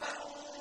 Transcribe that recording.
فانفعوا